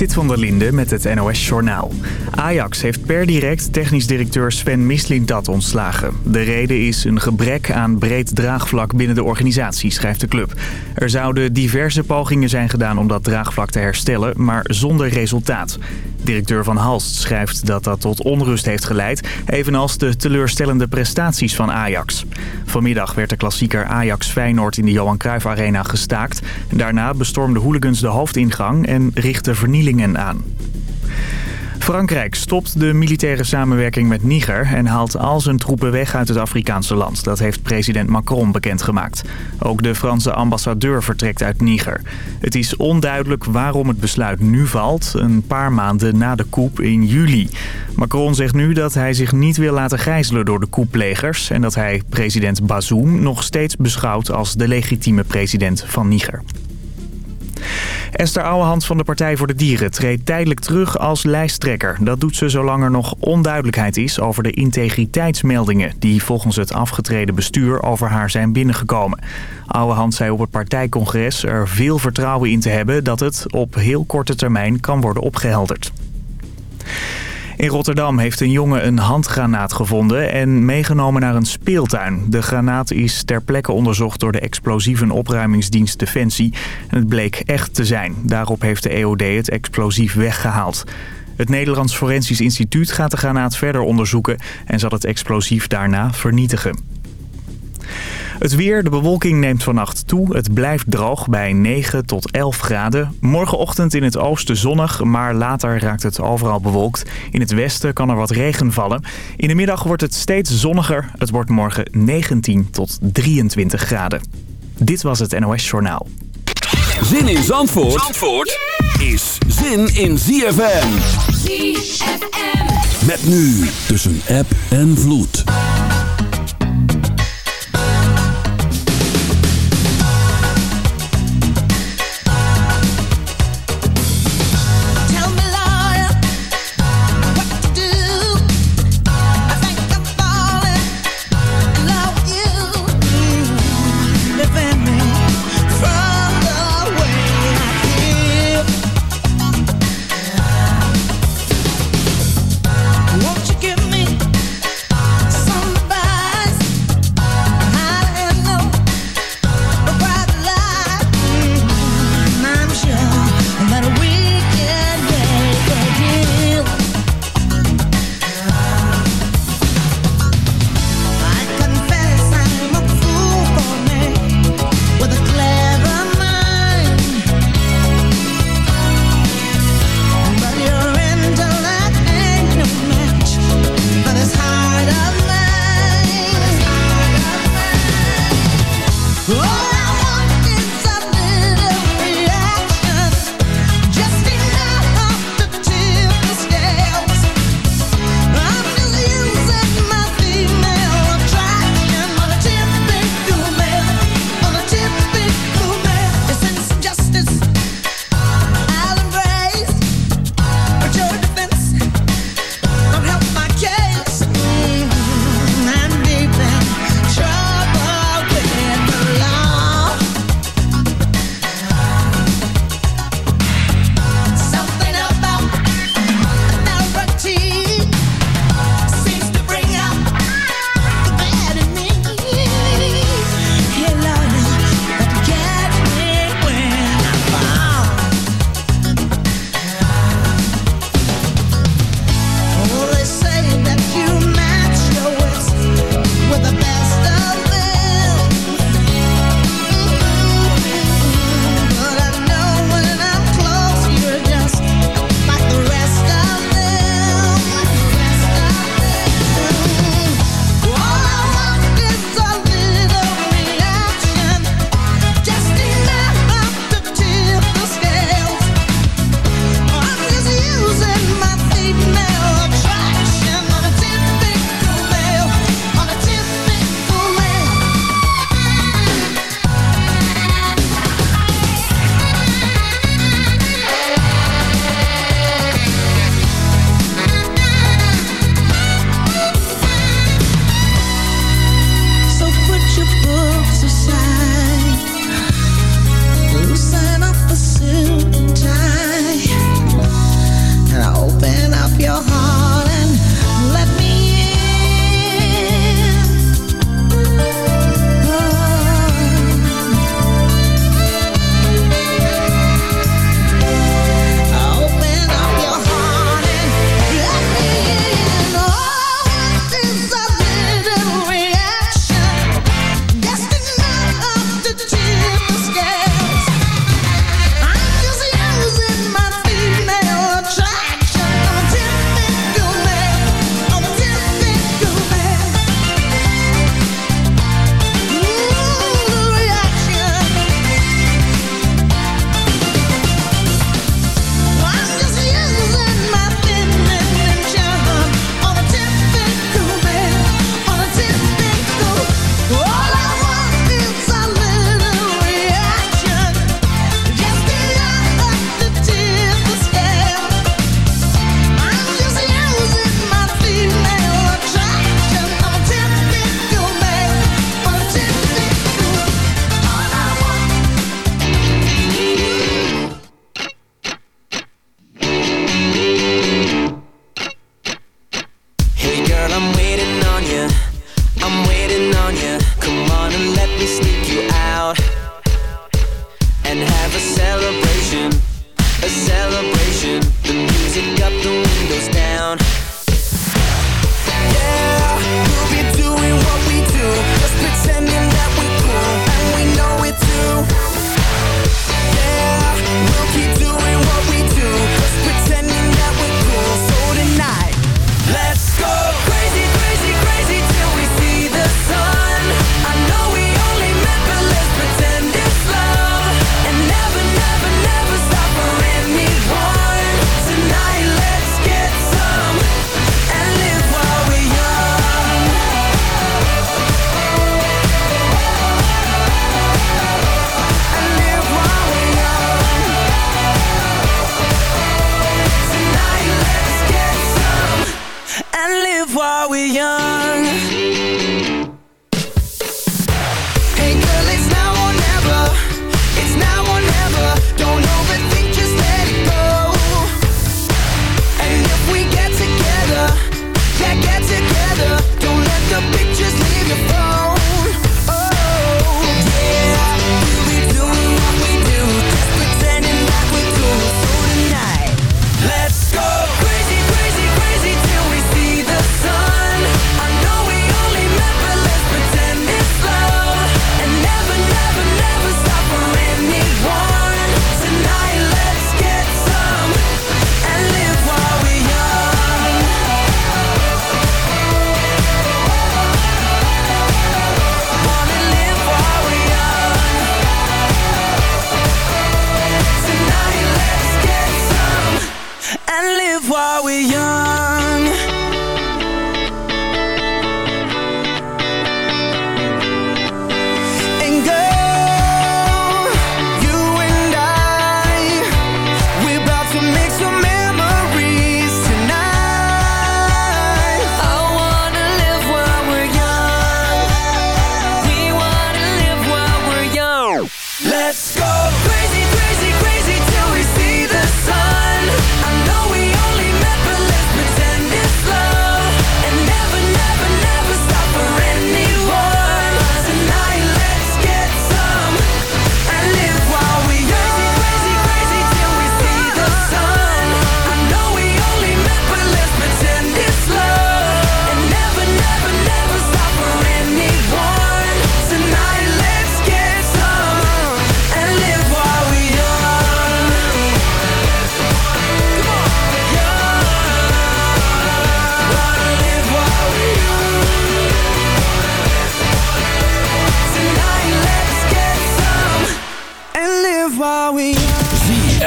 Sit van der Linde met het NOS-journaal. Ajax heeft per direct technisch directeur Sven Mislintat ontslagen. De reden is een gebrek aan breed draagvlak binnen de organisatie, schrijft de club. Er zouden diverse pogingen zijn gedaan om dat draagvlak te herstellen, maar zonder resultaat. Directeur Van Halst schrijft dat dat tot onrust heeft geleid... evenals de teleurstellende prestaties van Ajax. Vanmiddag werd de klassieker Ajax-Feyenoord in de Johan Cruijff Arena gestaakt. Daarna bestormden hooligans de hoofdingang en richtten vernielingen aan. Frankrijk stopt de militaire samenwerking met Niger en haalt al zijn troepen weg uit het Afrikaanse land. Dat heeft president Macron bekendgemaakt. Ook de Franse ambassadeur vertrekt uit Niger. Het is onduidelijk waarom het besluit nu valt, een paar maanden na de coup in juli. Macron zegt nu dat hij zich niet wil laten gijzelen door de coupplegers... en dat hij president Bazoum nog steeds beschouwt als de legitieme president van Niger. Esther Ouwehand van de Partij voor de Dieren treedt tijdelijk terug als lijsttrekker. Dat doet ze zolang er nog onduidelijkheid is over de integriteitsmeldingen... die volgens het afgetreden bestuur over haar zijn binnengekomen. Ouwehand zei op het partijcongres er veel vertrouwen in te hebben... dat het op heel korte termijn kan worden opgehelderd. In Rotterdam heeft een jongen een handgranaat gevonden en meegenomen naar een speeltuin. De granaat is ter plekke onderzocht door de explosieve opruimingsdienst Defensie. En het bleek echt te zijn. Daarop heeft de EOD het explosief weggehaald. Het Nederlands Forensisch Instituut gaat de granaat verder onderzoeken en zal het explosief daarna vernietigen. Het weer, de bewolking neemt vannacht toe. Het blijft droog bij 9 tot 11 graden. Morgenochtend in het oosten zonnig, maar later raakt het overal bewolkt. In het westen kan er wat regen vallen. In de middag wordt het steeds zonniger. Het wordt morgen 19 tot 23 graden. Dit was het NOS Journaal. Zin in Zandvoort, Zandvoort is zin in ZFM. ZFM. Met nu tussen app en vloed.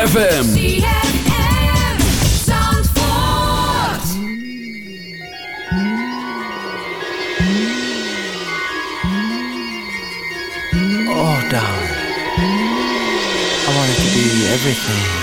ZFM. Oh, darling. I wanted to be everything.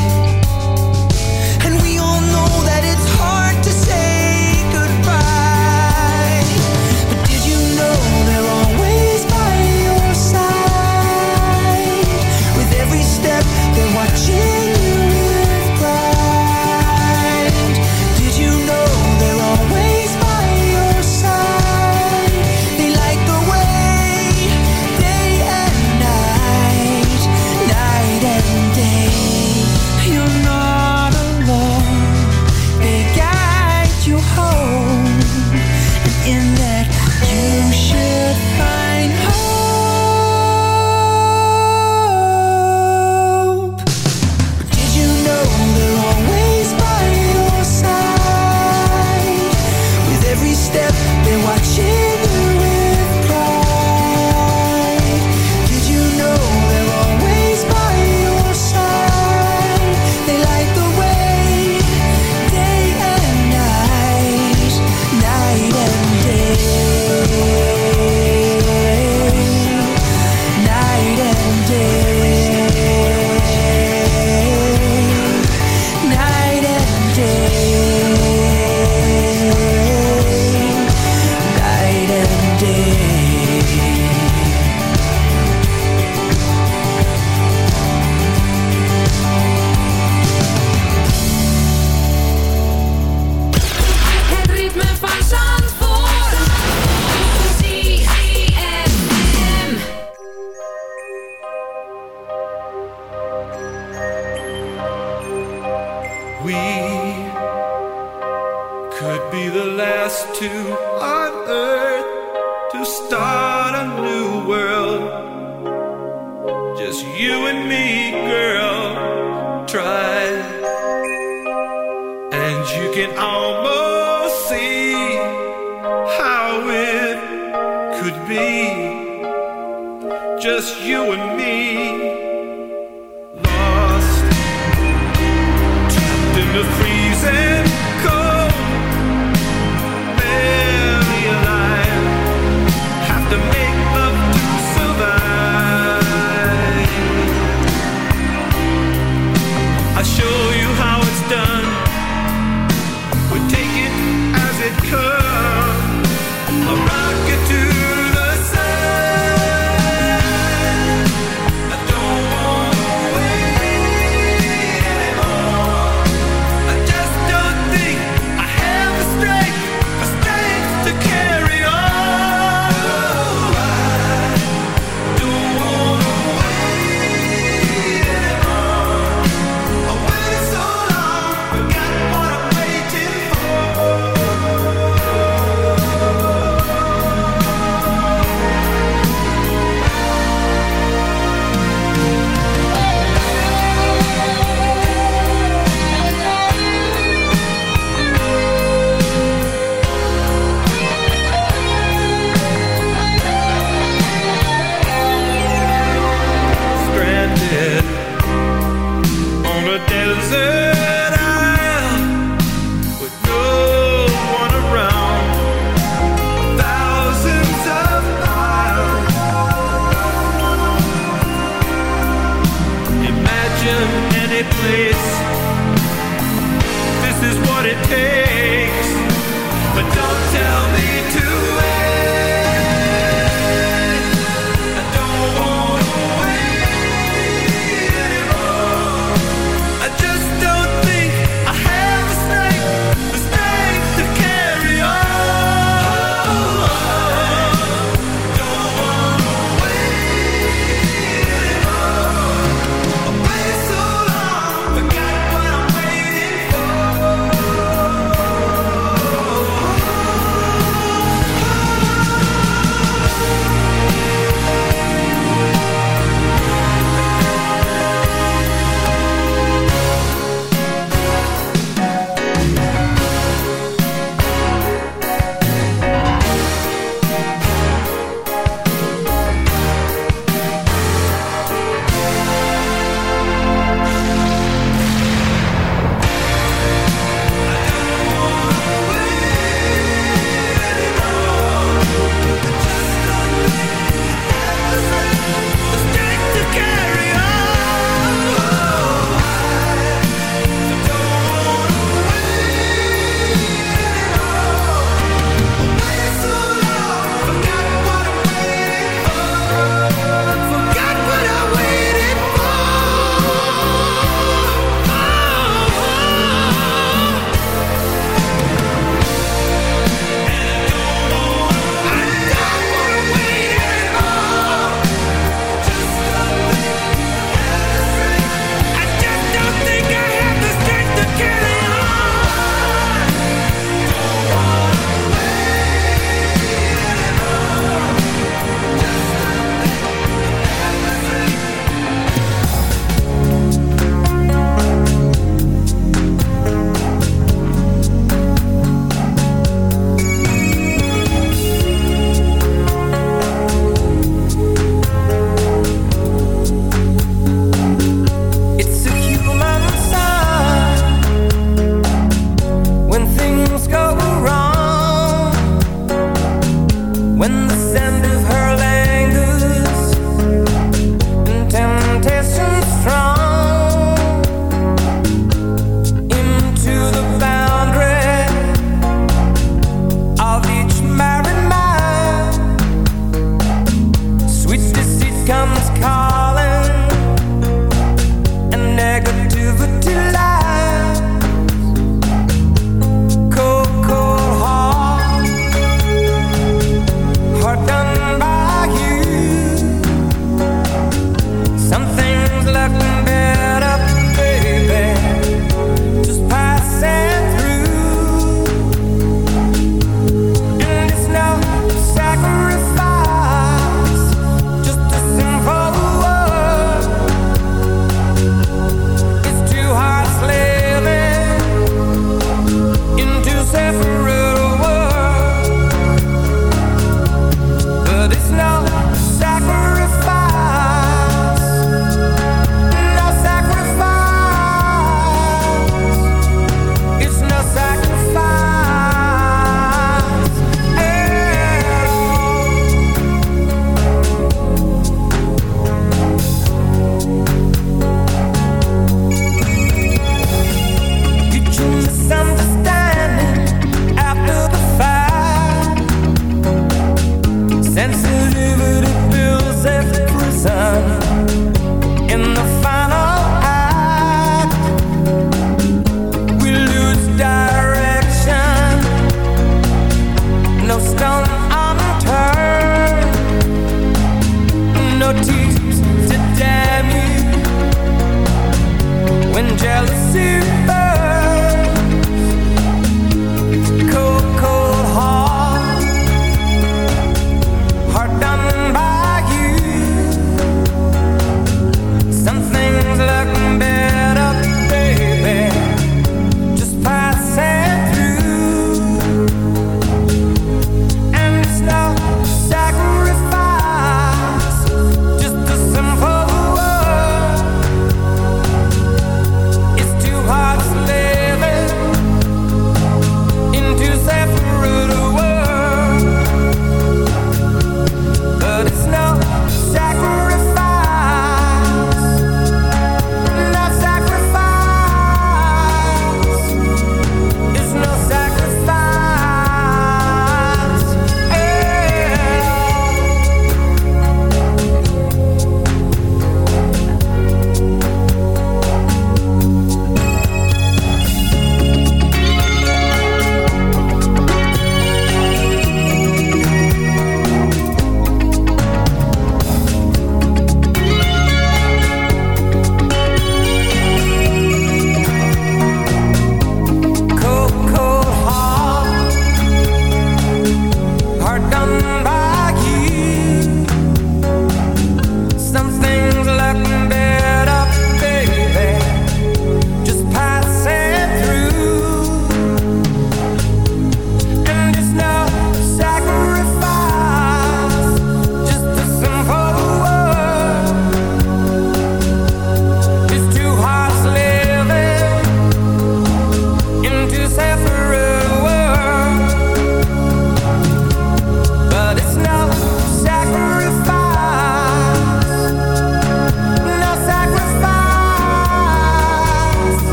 she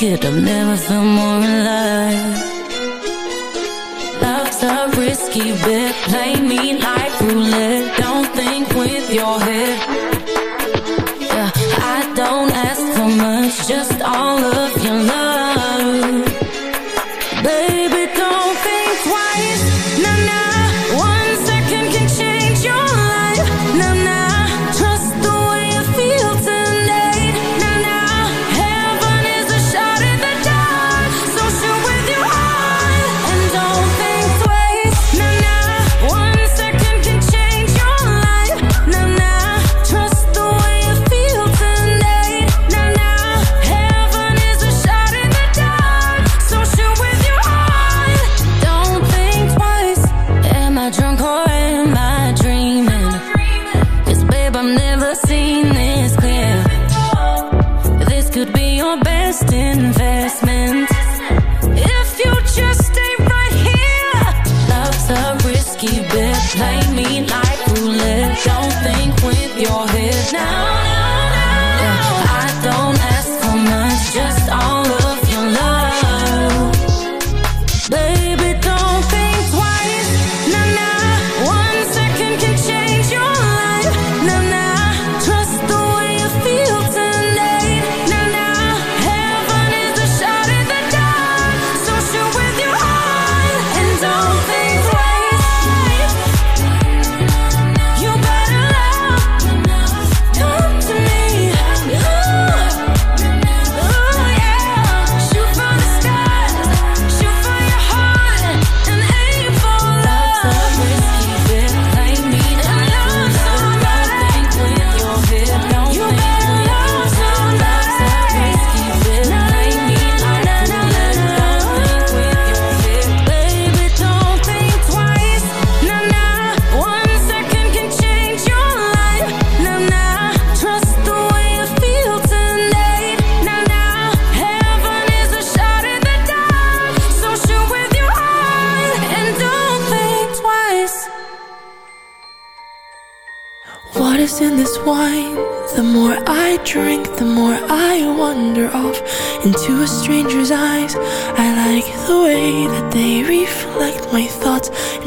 naked I've never felt more alive.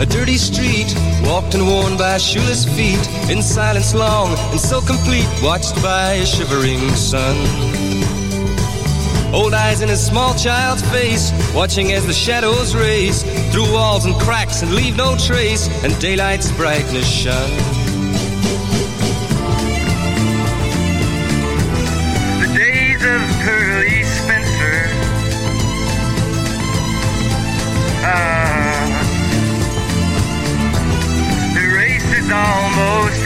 a dirty street, walked and worn by shoeless feet, in silence long and so complete, watched by a shivering sun. Old eyes in a small child's face, watching as the shadows race through walls and cracks and leave no trace, and daylight's brightness shine. The days of Pearly Spencer. Ah, the race is almost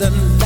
Wasn't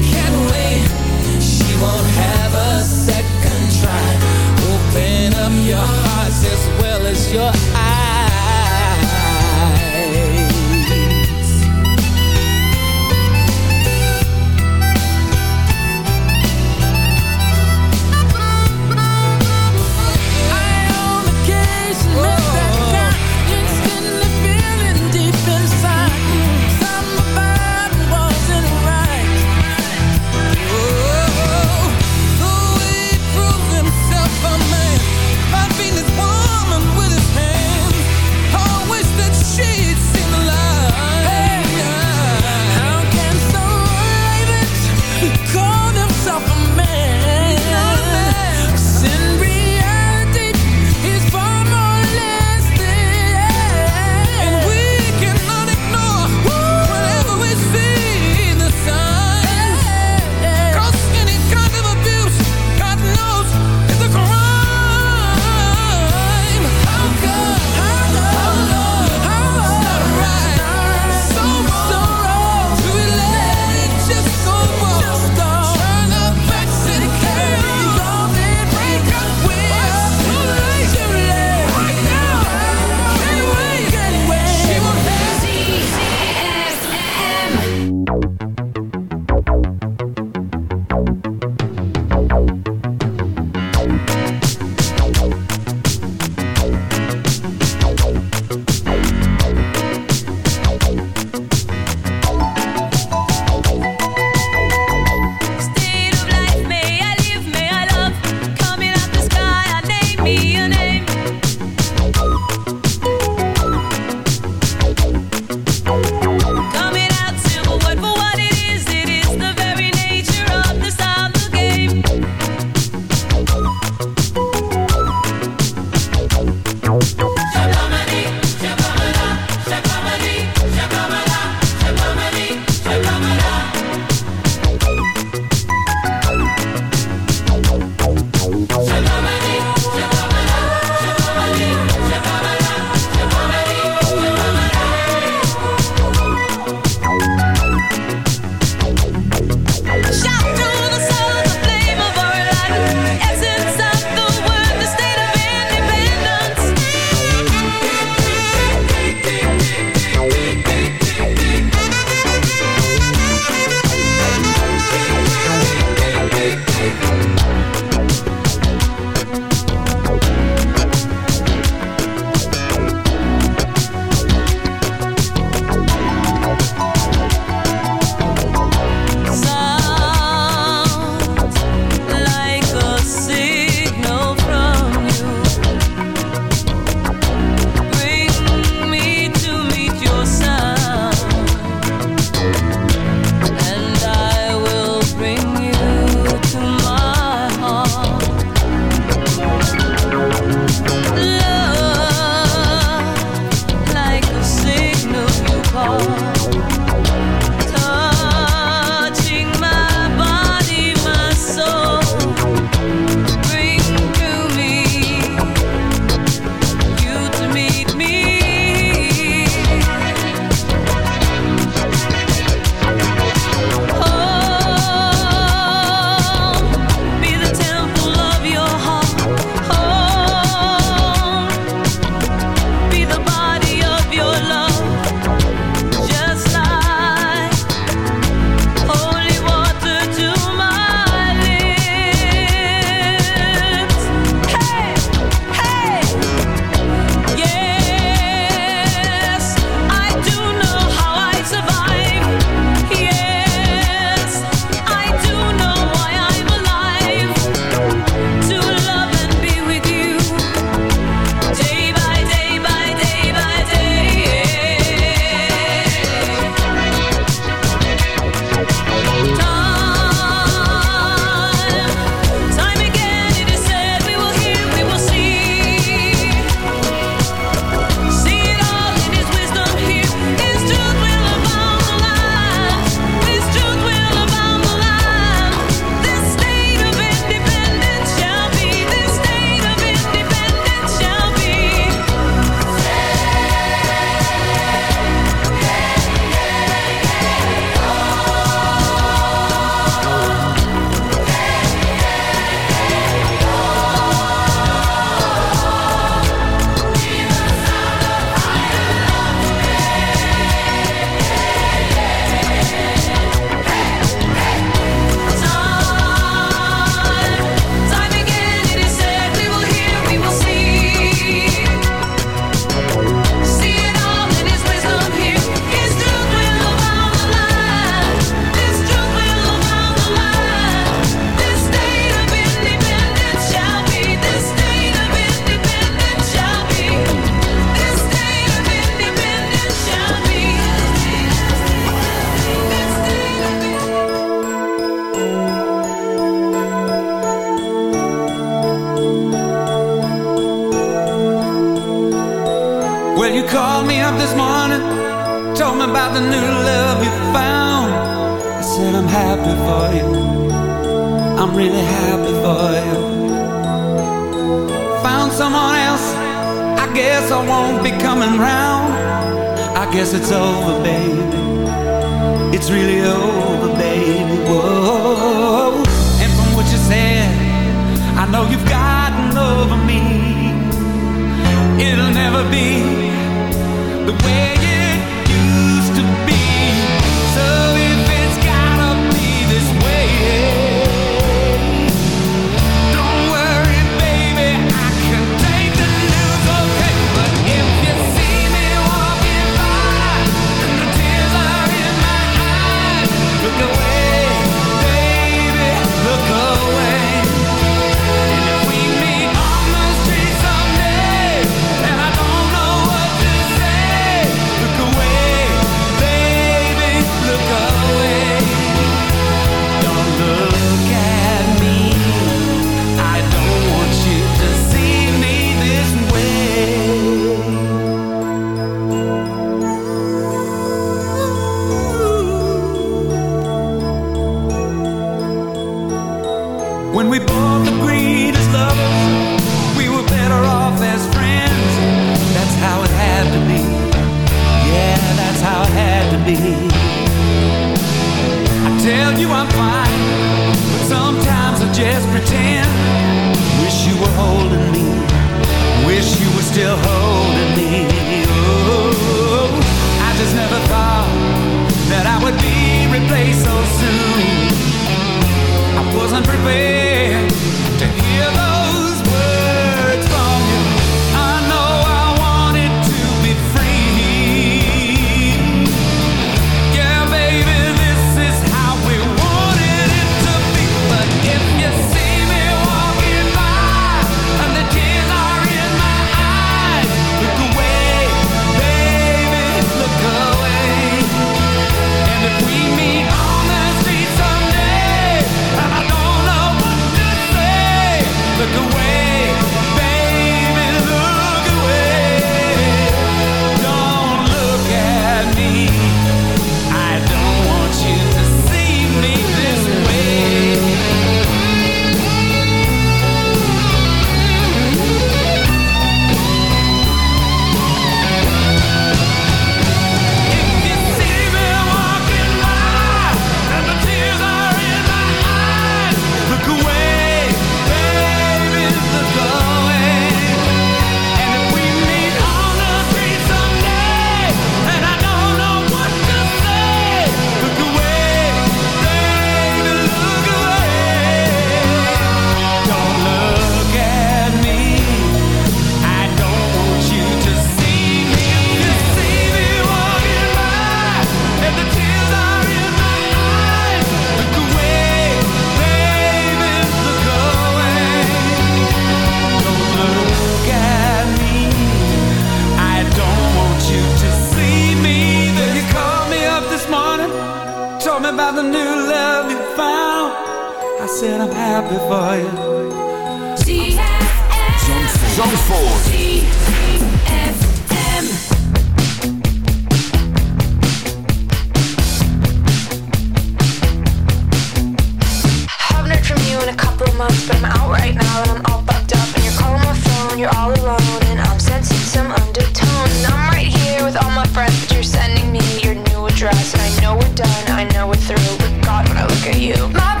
look at you,